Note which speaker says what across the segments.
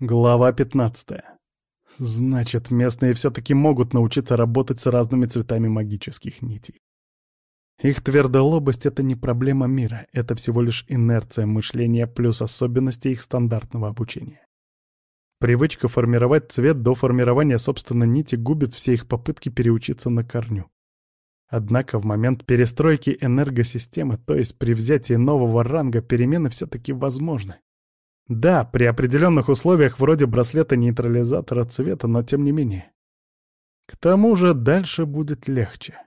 Speaker 1: Глава 15. Значит, местные все-таки могут научиться работать с разными цветами магических нитей. Их твердолобость — это не проблема мира, это всего лишь инерция мышления плюс особенности их стандартного обучения. Привычка формировать цвет до формирования собственной нити губит все их попытки переучиться на корню. Однако в момент перестройки энергосистемы, то есть при взятии нового ранга, перемены все-таки возможны. Да, при определенных условиях вроде браслета-нейтрализатора цвета, но тем не менее. К тому же дальше будет легче.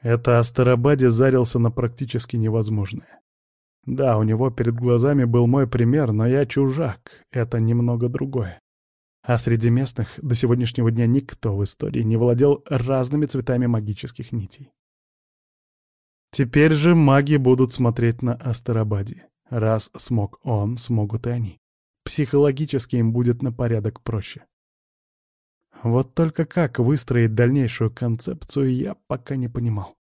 Speaker 1: Это Астарабаде зарился на практически невозможное. Да, у него перед глазами был мой пример, но я чужак, это немного другое. А среди местных до сегодняшнего дня никто в истории не владел разными цветами магических нитей. Теперь же маги будут смотреть на Астарабаде. Раз смог он, смогут и они. Психологически им будет на порядок проще. Вот только как выстроить дальнейшую концепцию, я пока не понимал.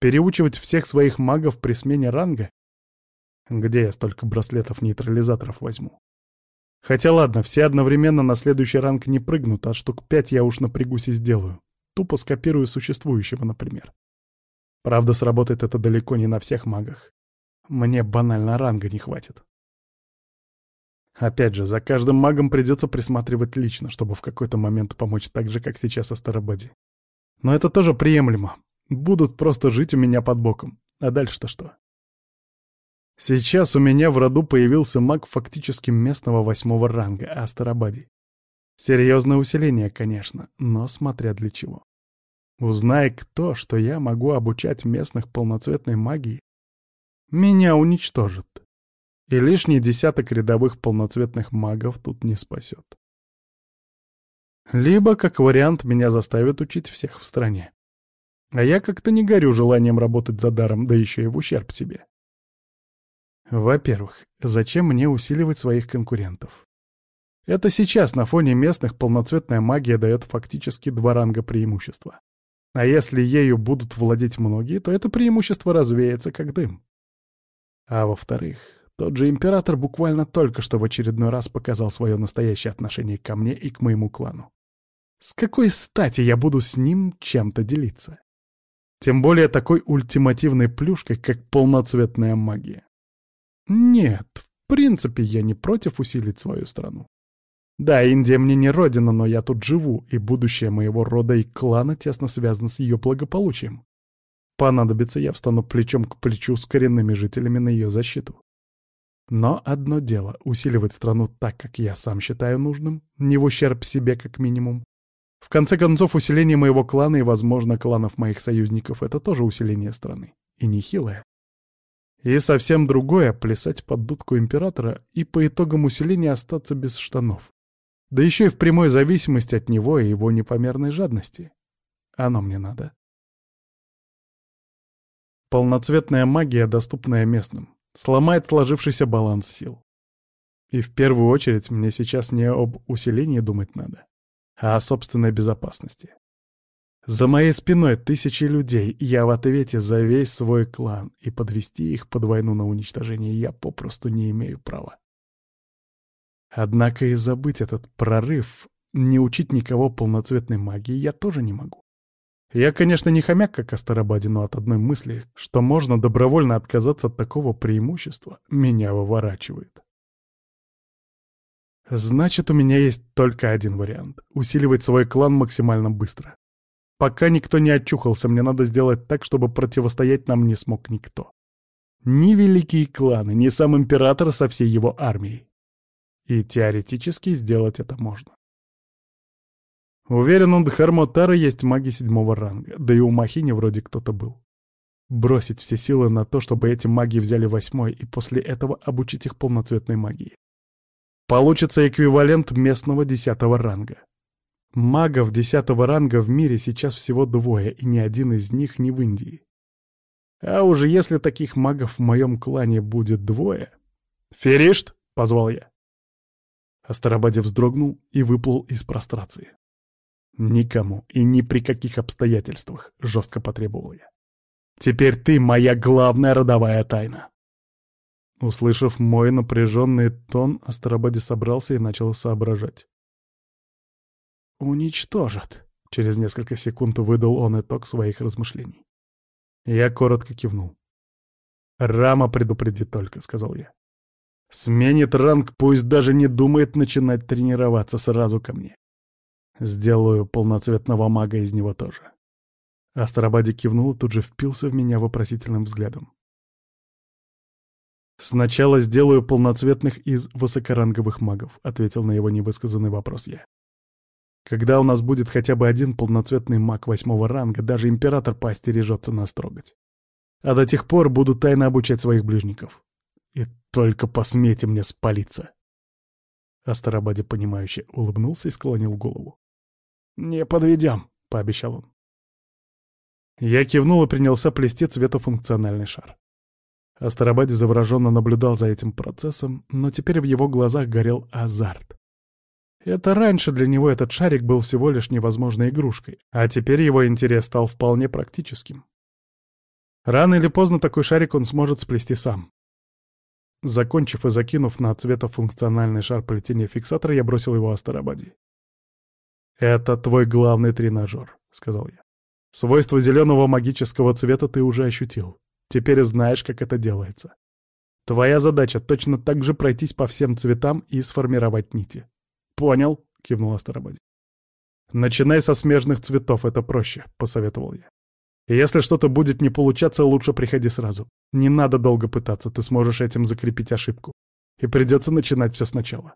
Speaker 1: Переучивать всех своих магов при смене ранга? Где я столько браслетов-нейтрализаторов возьму? Хотя ладно, все одновременно на следующий ранг не прыгнут, а штук пять я уж напрягусь и сделаю. Тупо скопирую существующего, например. Правда, сработает это далеко не на всех магах. Мне банально ранга не хватит. Опять же, за каждым магом придется присматривать лично, чтобы в какой-то момент помочь так же, как сейчас Астарабаде. Но это тоже приемлемо. Будут просто жить у меня под боком. А дальше-то что? Сейчас у меня в роду появился маг фактически местного восьмого ранга, Астарабаде. Серьезное усиление, конечно, но смотря для чего. Узнай кто, что я могу обучать местных полноцветной магии, меня уничтожат. И лишний десяток рядовых полноцветных магов тут не спасет. Либо, как вариант, меня заставят учить всех в стране. А я как-то не горю желанием работать за даром, да еще и в ущерб себе. Во-первых, зачем мне усиливать своих конкурентов? Это сейчас на фоне местных полноцветная магия дает фактически два ранга преимущества. А если ею будут владеть многие, то это преимущество развеется как дым. А во-вторых, тот же император буквально только что в очередной раз показал свое настоящее отношение ко мне и к моему клану. С какой стати я буду с ним чем-то делиться? Тем более такой ультимативной плюшкой, как полноцветная магия. Нет, в принципе, я не против усилить свою страну. Да, Индия мне не родина, но я тут живу, и будущее моего рода и клана тесно связано с ее благополучием. Понадобится, я встану плечом к плечу с коренными жителями на ее защиту. Но одно дело — усиливать страну так, как я сам считаю нужным, не в ущерб себе как минимум. В конце концов, усиление моего клана и, возможно, кланов моих союзников — это тоже усиление страны. И нехилое. И совсем другое — плясать под дудку императора и по итогам усиления остаться без штанов. Да еще и в прямой зависимости от него и его непомерной жадности. Оно мне надо. Полноцветная магия, доступная местным, сломает сложившийся баланс сил. И в первую очередь мне сейчас не об усилении думать надо, а о собственной безопасности. За моей спиной тысячи людей, я в ответе за весь свой клан, и подвести их под войну на уничтожение я попросту не имею права. Однако и забыть этот прорыв, не учить никого полноцветной магии я тоже не могу. Я, конечно, не хомяк, как Астарабаде, но от одной мысли, что можно добровольно отказаться от такого преимущества, меня выворачивает. Значит, у меня есть только один вариант — усиливать свой клан максимально быстро. Пока никто не очухался, мне надо сделать так, чтобы противостоять нам не смог никто. Ни великие кланы, ни сам император со всей его армией. И теоретически сделать это можно. Уверен, у Дхармотара есть маги седьмого ранга, да и у Махини вроде кто-то был. Бросить все силы на то, чтобы эти маги взяли восьмой, и после этого обучить их полноцветной магии. Получится эквивалент местного десятого ранга. Магов десятого ранга в мире сейчас всего двое, и ни один из них не в Индии. А уже если таких магов в моем клане будет двое... «Феришт!» — позвал я. Астарабаде вздрогнул и выплыл из прострации. «Никому и ни при каких обстоятельствах», — жестко потребовал я. «Теперь ты моя главная родовая тайна». Услышав мой напряженный тон, Астарабаде собрался и начал соображать. «Уничтожат», — через несколько секунд выдал он итог своих размышлений. Я коротко кивнул. «Рама предупреди только», — сказал я. «Сменит ранг, пусть даже не думает начинать тренироваться сразу ко мне. Сделаю полноцветного мага из него тоже». Астарабаде кивнул и тут же впился в меня вопросительным взглядом. «Сначала сделаю полноцветных из высокоранговых магов», — ответил на его невысказанный вопрос я. «Когда у нас будет хотя бы один полноцветный маг восьмого ранга, даже император поостережется нас трогать. А до тех пор буду тайно обучать своих ближников. И только посмейте мне спалиться!» Астарабаде, понимающе улыбнулся и склонил голову. «Не подведем», — пообещал он. Я кивнул и принялся плести цветофункциональный шар. Астарабаде завороженно наблюдал за этим процессом, но теперь в его глазах горел азарт. Это раньше для него этот шарик был всего лишь невозможной игрушкой, а теперь его интерес стал вполне практическим. Рано или поздно такой шарик он сможет сплести сам. Закончив и закинув на цветофункциональный шар плетения фиксатора, я бросил его Астарабаде. «Это твой главный тренажер», — сказал я. «Свойства зеленого магического цвета ты уже ощутил. Теперь знаешь, как это делается. Твоя задача точно так же пройтись по всем цветам и сформировать нити. Понял, кивнул Астарабаде. Начинай со смежных цветов, это проще, посоветовал я. Если что-то будет не получаться, лучше приходи сразу. Не надо долго пытаться, ты сможешь этим закрепить ошибку. И придется начинать все сначала.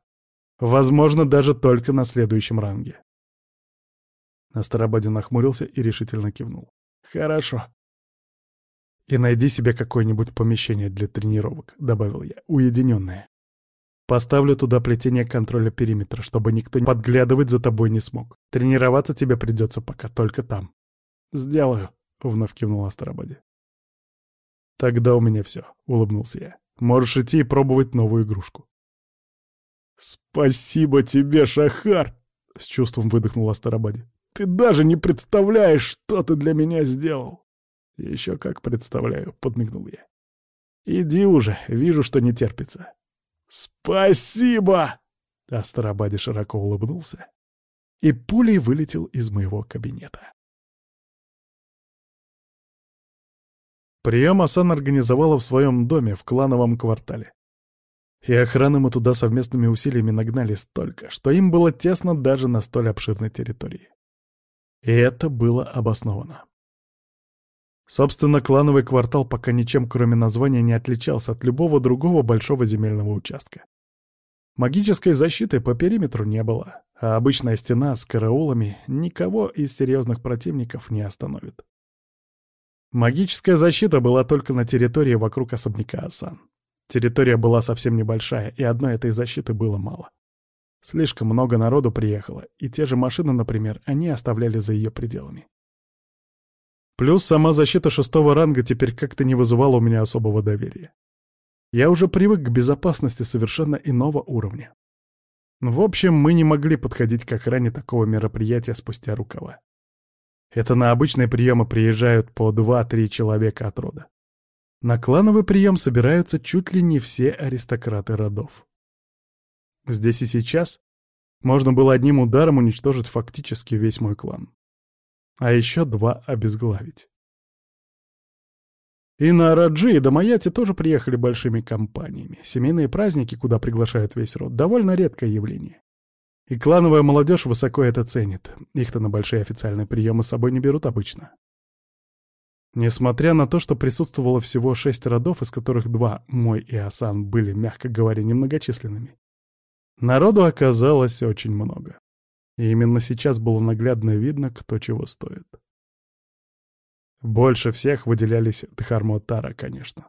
Speaker 1: Возможно, даже только на следующем ранге. Астарабаде нахмурился и решительно кивнул. «Хорошо. «И найди себе какое-нибудь помещение для тренировок», — добавил я, — «уединенное. Поставлю туда плетение контроля периметра, чтобы никто подглядывать за тобой не смог. Тренироваться тебе придется пока только там». «Сделаю», — вновь кивнул Астарабаде. «Тогда у меня все», — улыбнулся я. «Можешь идти и пробовать новую игрушку».
Speaker 2: «Спасибо тебе, Шахар!» — с чувством выдохнул Астарабаде. «Ты даже не представляешь, что ты для меня сделал!»
Speaker 1: «Еще как представляю», — подмигнул я. «Иди уже, вижу, что не терпится».
Speaker 2: «Спасибо!»
Speaker 1: Астарабаде широко улыбнулся и пулей вылетел из моего кабинета. Прием Асан организовала в своем доме в клановом квартале. И охраны мы туда совместными усилиями нагнали столько, что им было тесно даже на столь обширной территории. И это было обосновано. Собственно, клановый квартал пока ничем, кроме названия, не отличался от любого другого большого земельного участка. Магической защиты по периметру не было, а обычная стена с караулами никого из серьезных противников не остановит. Магическая защита была только на территории вокруг особняка Асан. Территория была совсем небольшая, и одной этой защиты было мало. Слишком много народу приехало, и те же машины, например, они оставляли за ее пределами. Плюс сама защита шестого ранга теперь как-то не вызывала у меня особого доверия. Я уже привык к безопасности совершенно иного уровня. В общем, мы не могли подходить к охране такого мероприятия спустя рукава. Это на обычные приемы приезжают по два-три человека от рода. На клановый прием собираются чуть ли не все аристократы родов. Здесь и сейчас можно было одним ударом уничтожить фактически весь мой клан а еще два обезглавить. И на Раджи и Дамаяти тоже приехали большими компаниями. Семейные праздники, куда приглашают весь род, довольно редкое явление. И клановая молодежь высоко это ценит. Их-то на большие официальные приемы с собой не берут обычно. Несмотря на то, что присутствовало всего шесть родов, из которых два, мой и Асан, были, мягко говоря, немногочисленными, народу оказалось очень много. И именно сейчас было наглядно видно, кто чего стоит. Больше всех выделялись Дхармотара, конечно.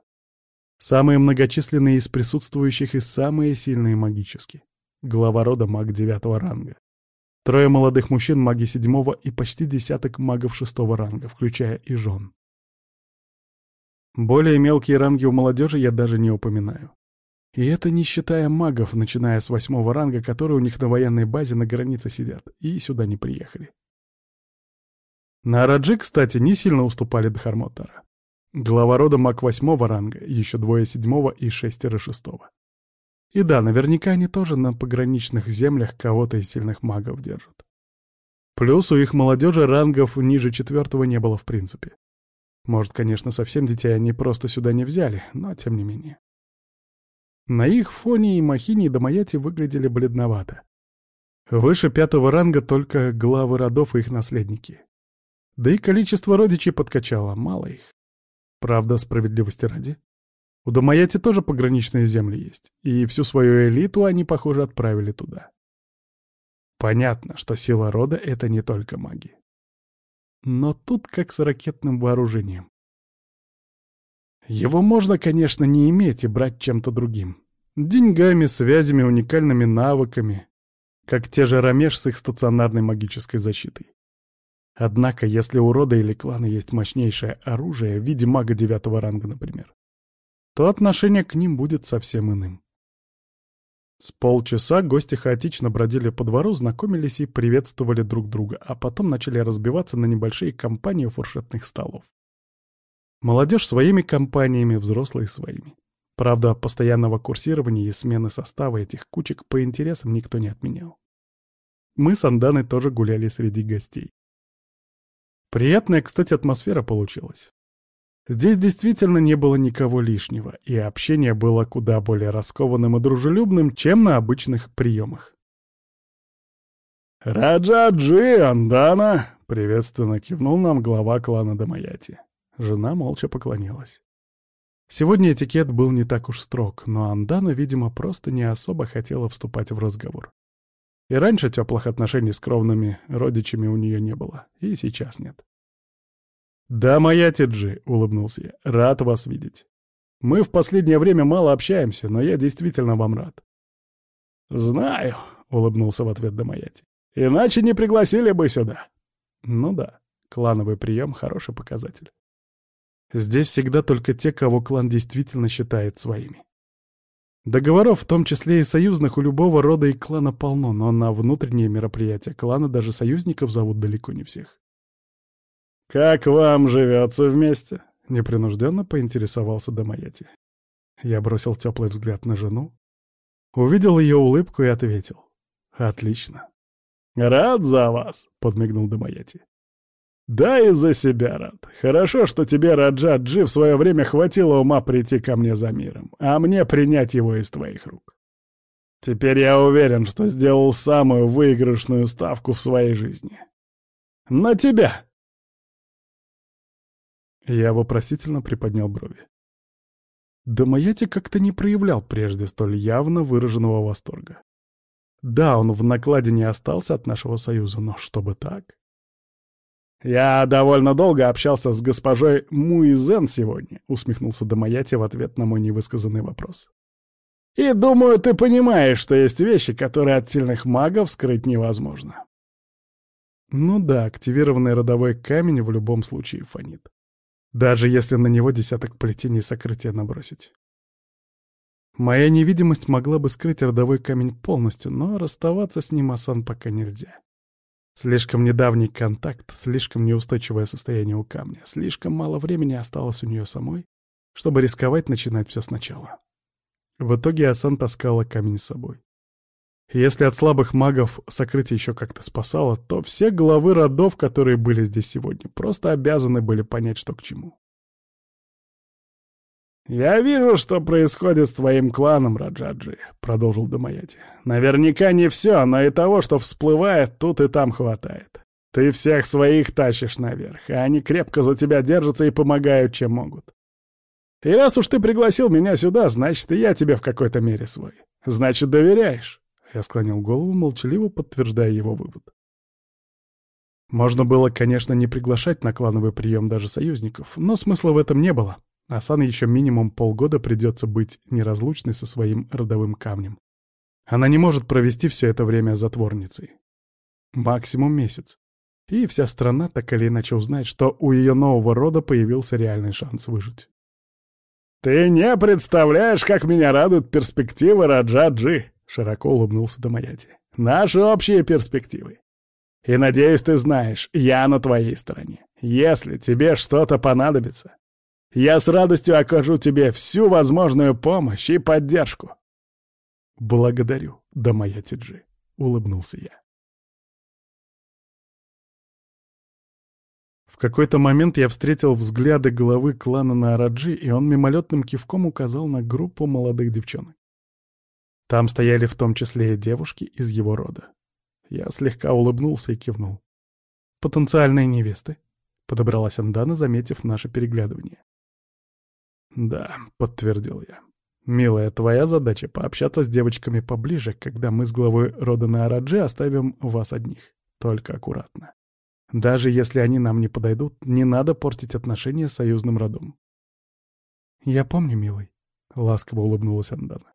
Speaker 1: Самые многочисленные из присутствующих и самые сильные магически. Глава рода маг девятого ранга. Трое молодых мужчин маги седьмого и почти десяток магов шестого ранга, включая и жен. Более мелкие ранги у молодежи я даже не упоминаю. И это не считая магов, начиная с восьмого ранга, которые у них на военной базе на границе сидят, и сюда не приехали. На Раджи, кстати, не сильно уступали Дхармотара. Глава рода маг восьмого ранга, еще двое седьмого и шестеро шестого. И да, наверняка они тоже на пограничных землях кого-то из сильных магов держат. Плюс у их молодежи рангов ниже четвертого не было в принципе. Может, конечно, совсем детей они просто сюда не взяли, но тем не менее. На их фоне и Махини, и Домаяти выглядели бледновато. Выше пятого ранга только главы родов и их наследники. Да и количество родичей подкачало, мало их. Правда, справедливости ради. У Домаяти тоже пограничные земли есть, и всю свою элиту они, похоже, отправили туда. Понятно, что сила рода — это не только маги. Но тут как с ракетным вооружением. Его можно, конечно, не иметь и брать чем-то другим. Деньгами, связями, уникальными навыками, как те же Рамеш с их стационарной магической защитой. Однако, если у рода или клана есть мощнейшее оружие в виде мага девятого ранга, например, то отношение к ним будет совсем иным. С полчаса гости хаотично бродили по двору, знакомились и приветствовали друг друга, а потом начали разбиваться на небольшие компании фуршетных столов. Молодежь своими компаниями, взрослые своими. Правда, постоянного курсирования и смены состава этих кучек по интересам никто не отменял. Мы с Анданой тоже гуляли среди гостей. Приятная, кстати, атмосфера получилась. Здесь действительно не было никого лишнего, и общение было куда более раскованным и дружелюбным, чем на обычных приемах. «Раджа-джи, Андана!» — приветственно кивнул нам глава клана Дамаяти. Жена молча поклонилась. Сегодня этикет был не так уж строг, но Андана, видимо, просто не особо хотела вступать в разговор. И раньше теплых отношений с кровными родичами у нее не было, и сейчас нет. «Да, моя Тиджи», — улыбнулся я, — «рад вас видеть. Мы в последнее время мало общаемся, но я действительно вам рад». «Знаю», — улыбнулся в ответ Дамаяти. «Иначе не пригласили бы сюда». «Ну да, клановый прием — хороший показатель. Здесь всегда только те, кого клан действительно считает своими. Договоров, в том числе и союзных, у любого рода и клана полно, но на внутренние мероприятия клана даже союзников зовут далеко не всех. «Как вам живется вместе?» — непринужденно поинтересовался Домаяти. Я бросил теплый взгляд на жену, увидел ее улыбку и ответил. «Отлично». «Рад за вас», — подмигнул Домаяти. «Да и за себя рад. Хорошо, что тебе, Раджа Джи, в свое время хватило ума прийти ко мне за миром, а мне принять его из твоих рук. Теперь я уверен, что сделал самую выигрышную ставку в своей жизни. На тебя!» Я вопросительно приподнял брови. Домаяти как-то не проявлял прежде столь явно выраженного восторга. Да, он в накладе не остался от нашего союза, но чтобы так... «Я довольно долго общался с госпожой Муизен сегодня», — усмехнулся Домаяти в ответ на мой невысказанный вопрос. «И думаю, ты понимаешь, что есть вещи, которые от сильных магов скрыть невозможно». Ну да, активированный родовой камень в любом случае фонит. Даже если на него десяток плетений сокрытия набросить. Моя невидимость могла бы скрыть родовой камень полностью, но расставаться с ним Асан пока нельзя. Слишком недавний контакт, слишком неустойчивое состояние у камня, слишком мало времени осталось у нее самой, чтобы рисковать начинать все сначала. В итоге Асан таскала камень с собой. Если от слабых магов сокрытие еще как-то спасало, то все главы родов, которые были здесь сегодня, просто обязаны были понять, что к чему. «Я вижу, что происходит с твоим кланом, Раджаджи», — продолжил Дамаяти. «Наверняка не все, но и того, что всплывает, тут и там хватает. Ты всех своих тащишь наверх, а они крепко за тебя держатся и помогают, чем могут. И раз уж ты пригласил меня сюда, значит, и я тебе в какой-то мере свой. Значит, доверяешь». Я склонил голову, молчаливо подтверждая его вывод. Можно было, конечно, не приглашать на клановый прием даже союзников, но смысла в этом не было. Асан еще минимум полгода придется быть неразлучной со своим родовым камнем. Она не может провести все это время затворницей. Максимум месяц. И вся страна так или иначе узнает, что у ее нового рода появился реальный шанс выжить. «Ты не представляешь, как меня радуют перспективы Раджа-Джи!» Широко улыбнулся Домаяти. «Наши общие перспективы. И, надеюсь, ты знаешь, я на твоей стороне. Если тебе что-то понадобится,
Speaker 2: Я с радостью окажу тебе всю возможную помощь и поддержку.
Speaker 1: Благодарю, да моя Тиджи, улыбнулся я. В какой-то момент я встретил взгляды главы клана Наараджи, и он мимолетным кивком указал на группу молодых девчонок. Там стояли в том числе и девушки из его рода. Я слегка улыбнулся и кивнул. «Потенциальные невесты?» — подобралась Андана, заметив наше переглядывание. «Да», — подтвердил я. «Милая, твоя задача — пообщаться с девочками поближе, когда мы с главой рода Наараджи оставим вас одних. Только аккуратно. Даже если они нам не подойдут, не надо портить отношения с союзным родом. «Я помню, милый», — ласково улыбнулась Андана.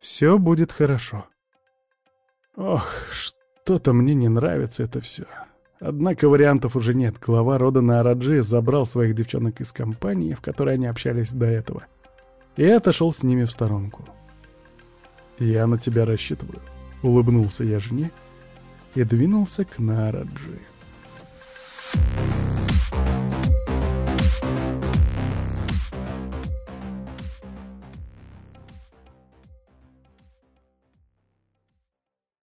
Speaker 1: «Все будет хорошо». Ох, что-то мне не нравится это все. Однако вариантов уже нет. Глава рода Наараджи забрал своих девчонок из компании, в которой они общались до этого, и отошел с ними в сторонку. «Я на тебя рассчитываю», — улыбнулся я жене и двинулся к Наараджи.